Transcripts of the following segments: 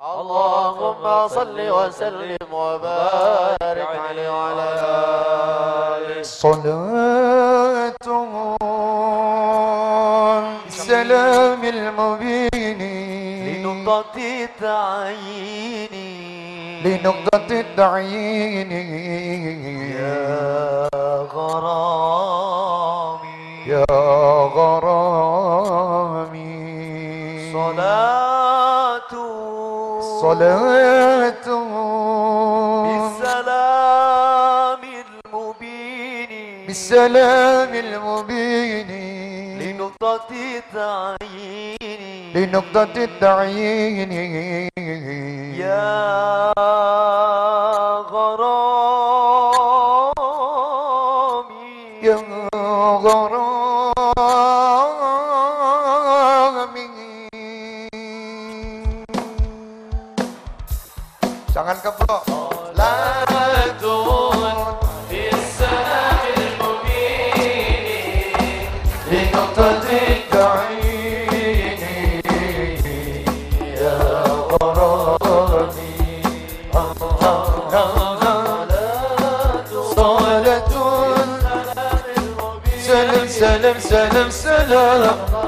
اللهم صل وسلم وبارك عليه وعلى آله. صلاة السلام المبين لنقطة التعيين لنقطة التعيين يا غرامي. يا غرامي. صلاة. بالسلام المبين. بالسلام المبين. لنقطة التعيين. لنقطة التعيين. يا غرامي. يا love.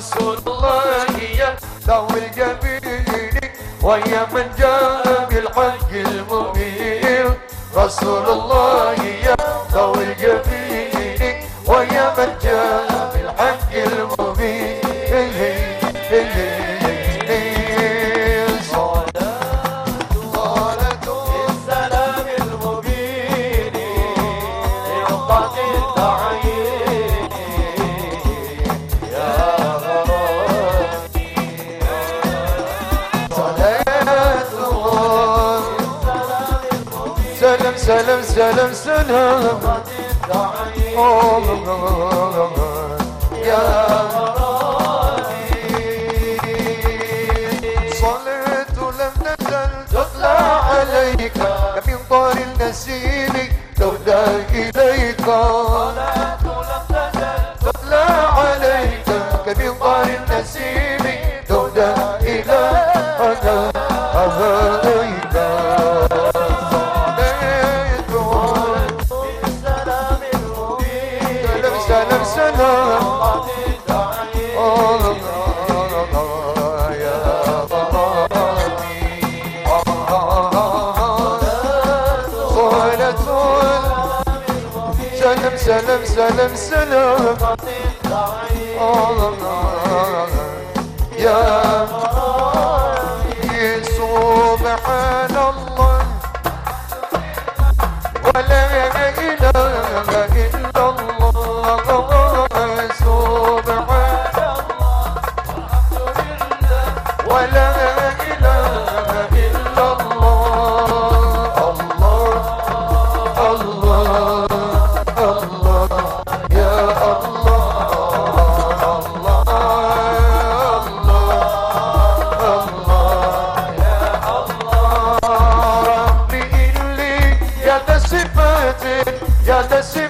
رسول الله يا ذوي الجميل ويا من جاء بالحق المبين رسول الله يا ويا من جاء سلام سلام يا صلاة لم تزل تطلع عليك. كم طار النسيم تهدى إليك. selam selam selam Allah ya Subhanallah ve la ilahe illallah Ya da sıfatın, ya da sıfatın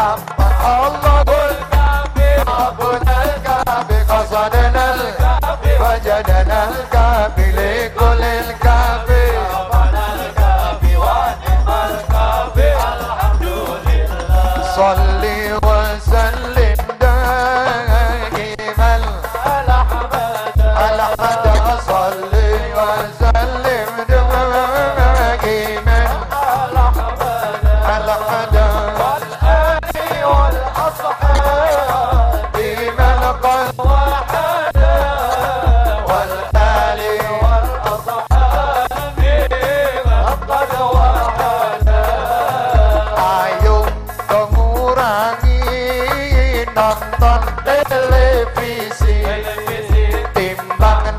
الكعب الله ابو الكعب ابو الكعب قصدنا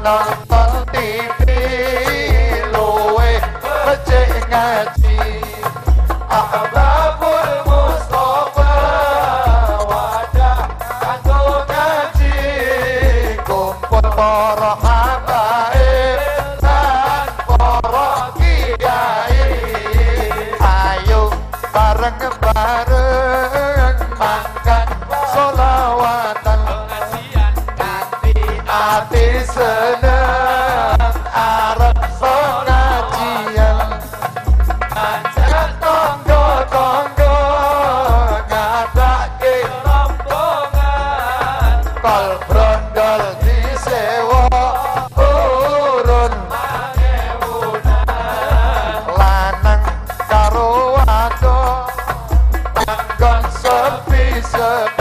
nonton TV luwe becik ngaji apa a piece of